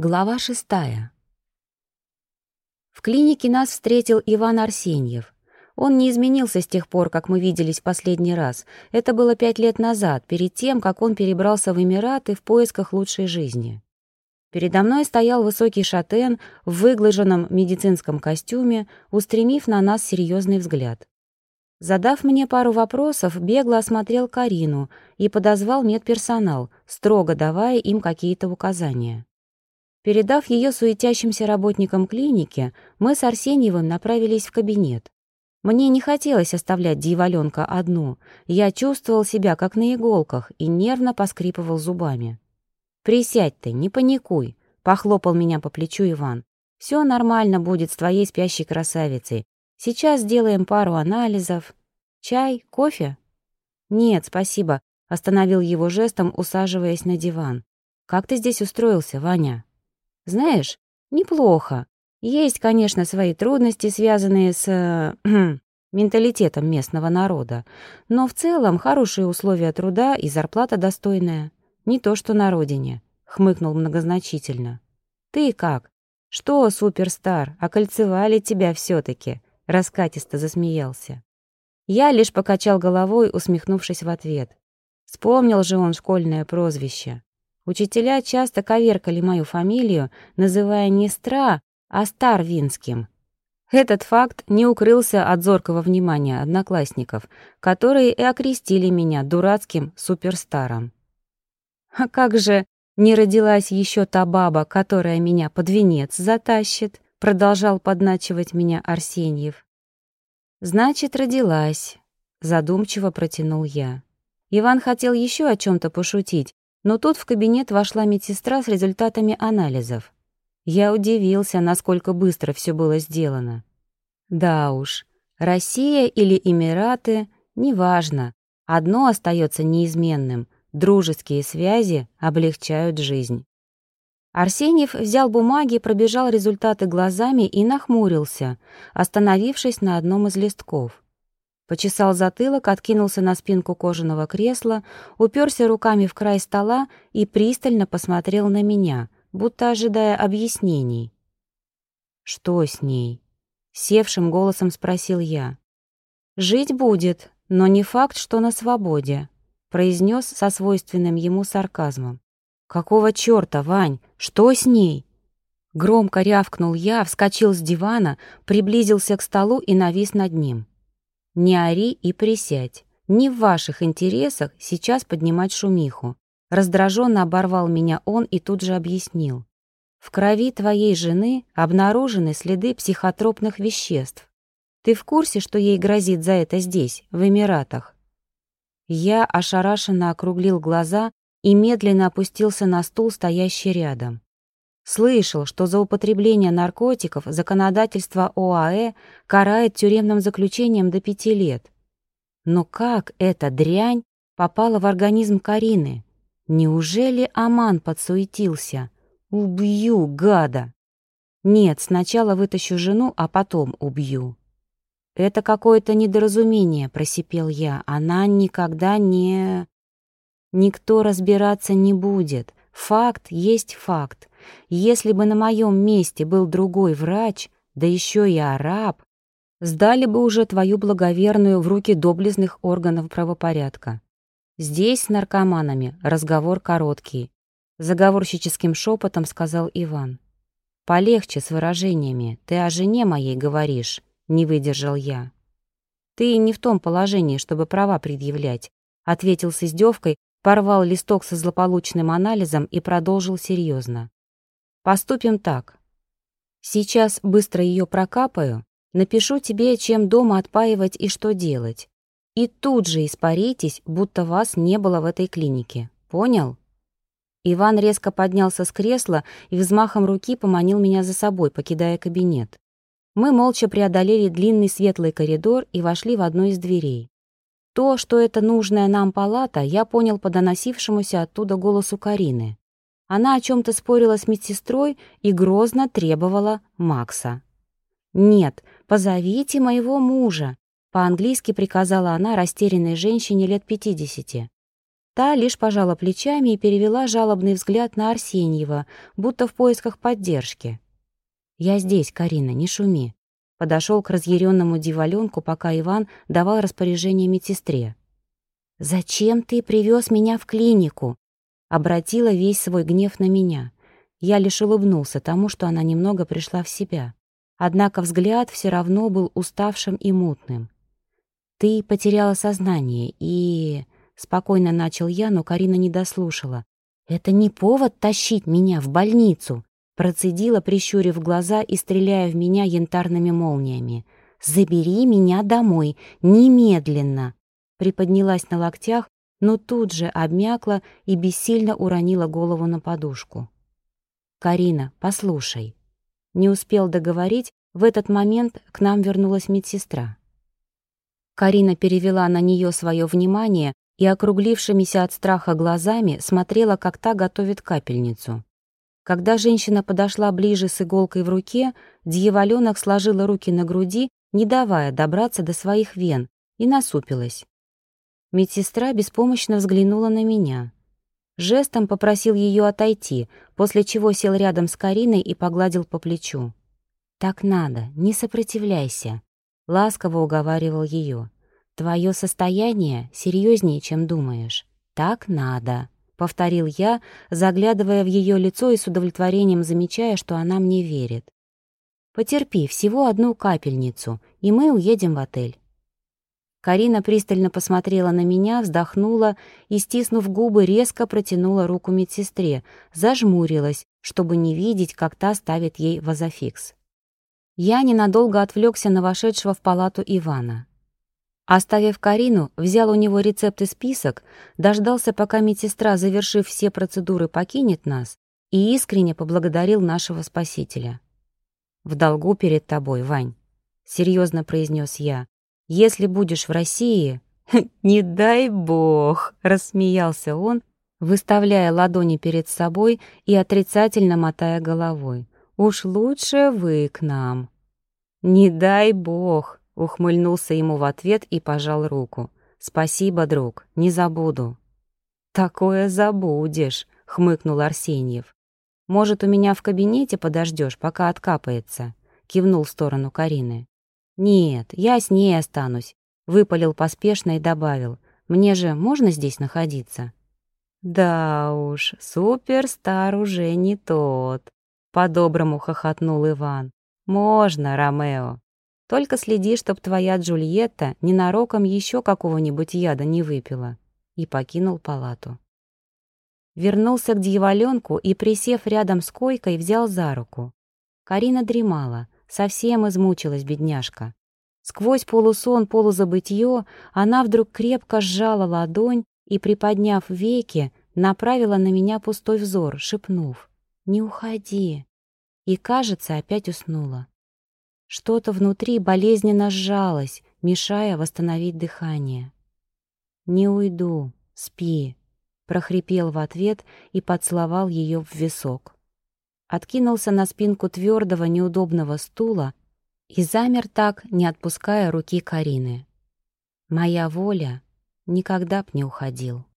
Глава шестая. В клинике нас встретил Иван Арсеньев. Он не изменился с тех пор, как мы виделись последний раз. Это было пять лет назад, перед тем, как он перебрался в Эмираты в поисках лучшей жизни. Передо мной стоял высокий шатен в выглаженном медицинском костюме, устремив на нас серьезный взгляд. Задав мне пару вопросов, бегло осмотрел Карину и подозвал медперсонал, строго давая им какие-то указания. Передав ее суетящимся работникам клиники, мы с Арсеньевым направились в кабинет. Мне не хотелось оставлять дьяволёнка одну. Я чувствовал себя как на иголках и нервно поскрипывал зубами. «Присядь ты, не паникуй», — похлопал меня по плечу Иван. «Все нормально будет с твоей спящей красавицей. Сейчас сделаем пару анализов. Чай, кофе?» «Нет, спасибо», — остановил его жестом, усаживаясь на диван. «Как ты здесь устроился, Ваня?» Знаешь, неплохо. Есть, конечно, свои трудности, связанные с... Э, менталитетом местного народа. Но в целом хорошие условия труда и зарплата достойная. Не то, что на родине», — хмыкнул многозначительно. «Ты как? Что, суперстар, окольцевали тебя все таки раскатисто засмеялся. Я лишь покачал головой, усмехнувшись в ответ. Вспомнил же он школьное прозвище. Учителя часто коверкали мою фамилию, называя не Стра, а Старвинским. Этот факт не укрылся от зоркого внимания одноклассников, которые и окрестили меня дурацким суперстаром. А как же не родилась еще та баба, которая меня под венец затащит, продолжал подначивать меня Арсеньев. Значит, родилась, задумчиво протянул я. Иван хотел еще о чем-то пошутить, но тут в кабинет вошла медсестра с результатами анализов. Я удивился, насколько быстро все было сделано. Да уж, Россия или Эмираты — неважно. Одно остается неизменным — дружеские связи облегчают жизнь. Арсеньев взял бумаги, пробежал результаты глазами и нахмурился, остановившись на одном из листков. Почесал затылок, откинулся на спинку кожаного кресла, уперся руками в край стола и пристально посмотрел на меня, будто ожидая объяснений. «Что с ней?» — севшим голосом спросил я. «Жить будет, но не факт, что на свободе», — произнес со свойственным ему сарказмом. «Какого чёрта, Вань? Что с ней?» Громко рявкнул я, вскочил с дивана, приблизился к столу и навис над ним. Не ори и присядь. Не в ваших интересах сейчас поднимать шумиху. Раздраженно оборвал меня он и тут же объяснил. В крови твоей жены обнаружены следы психотропных веществ. Ты в курсе, что ей грозит за это здесь, в Эмиратах? Я ошарашенно округлил глаза и медленно опустился на стул, стоящий рядом. Слышал, что за употребление наркотиков законодательство ОАЭ карает тюремным заключением до пяти лет. Но как эта дрянь попала в организм Карины? Неужели Аман подсуетился? Убью, гада! Нет, сначала вытащу жену, а потом убью. Это какое-то недоразумение, просипел я. Она никогда не... Никто разбираться не будет. Факт есть факт. Если бы на моем месте был другой врач, да еще и араб, сдали бы уже твою благоверную в руки доблестных органов правопорядка. Здесь с наркоманами разговор короткий. Заговорщическим шепотом сказал Иван. «Полегче с выражениями. Ты о жене моей говоришь», — не выдержал я. «Ты не в том положении, чтобы права предъявлять», — ответил с издевкой, порвал листок со злополучным анализом и продолжил серьезно. Поступим так. Сейчас быстро ее прокапаю, напишу тебе, чем дома отпаивать и что делать. И тут же испаритесь, будто вас не было в этой клинике. Понял? Иван резко поднялся с кресла и взмахом руки поманил меня за собой, покидая кабинет. Мы молча преодолели длинный светлый коридор и вошли в одну из дверей. То, что это нужная нам палата, я понял по доносившемуся оттуда голосу Карины. Она о чем-то спорила с медсестрой и грозно требовала Макса. «Нет, позовите моего мужа», — по-английски приказала она растерянной женщине лет пятидесяти. Та лишь пожала плечами и перевела жалобный взгляд на Арсеньева, будто в поисках поддержки. «Я здесь, Карина, не шуми», — подошел к разъяренному диваленку, пока Иван давал распоряжение медсестре. «Зачем ты привез меня в клинику?» — обратила весь свой гнев на меня. Я лишь улыбнулся тому, что она немного пришла в себя. Однако взгляд все равно был уставшим и мутным. «Ты потеряла сознание и...» Спокойно начал я, но Карина не дослушала. «Это не повод тащить меня в больницу!» Процедила, прищурив глаза и стреляя в меня янтарными молниями. «Забери меня домой! Немедленно!» Приподнялась на локтях, но тут же обмякла и бессильно уронила голову на подушку. «Карина, послушай». Не успел договорить, в этот момент к нам вернулась медсестра. Карина перевела на нее свое внимание и округлившимися от страха глазами смотрела, как та готовит капельницу. Когда женщина подошла ближе с иголкой в руке, дьяволёнок сложила руки на груди, не давая добраться до своих вен, и насупилась. Медсестра беспомощно взглянула на меня. Жестом попросил ее отойти, после чего сел рядом с Кариной и погладил по плечу. «Так надо, не сопротивляйся», — ласково уговаривал ее. Твое состояние серьезнее, чем думаешь. Так надо», — повторил я, заглядывая в ее лицо и с удовлетворением замечая, что она мне верит. «Потерпи всего одну капельницу, и мы уедем в отель». Карина пристально посмотрела на меня, вздохнула и, стиснув губы, резко протянула руку медсестре, зажмурилась, чтобы не видеть, как та ставит ей вазофикс. Я ненадолго отвлекся на вошедшего в палату Ивана. Оставив Карину, взял у него рецепт и список, дождался, пока медсестра, завершив все процедуры, покинет нас, и искренне поблагодарил нашего спасителя. «В долгу перед тобой, Вань», — серьезно произнес я. «Если будешь в России...» «Не дай бог!» — рассмеялся он, выставляя ладони перед собой и отрицательно мотая головой. «Уж лучше вы к нам». «Не дай бог!» Ухмыльнулся ему в ответ и пожал руку. «Спасибо, друг, не забуду». «Такое забудешь», — хмыкнул Арсеньев. «Может, у меня в кабинете подождешь, пока откапается?» — кивнул в сторону Карины. «Нет, я с ней останусь», — выпалил поспешно и добавил. «Мне же можно здесь находиться?» «Да уж, суперстар уже не тот», — по-доброму хохотнул Иван. «Можно, Ромео». Только следи, чтоб твоя Джульетта ненароком еще какого-нибудь яда не выпила. И покинул палату. Вернулся к дьяволенку и, присев рядом с койкой, взял за руку. Карина дремала, совсем измучилась бедняжка. Сквозь полусон, полузабытье она вдруг крепко сжала ладонь и, приподняв веки, направила на меня пустой взор, шепнув «Не уходи!» И, кажется, опять уснула. Что-то внутри болезненно сжалось, мешая восстановить дыхание. «Не уйду, спи», — прохрипел в ответ и поцеловал ее в висок. Откинулся на спинку твердого неудобного стула и замер так, не отпуская руки Карины. Моя воля никогда б не уходил.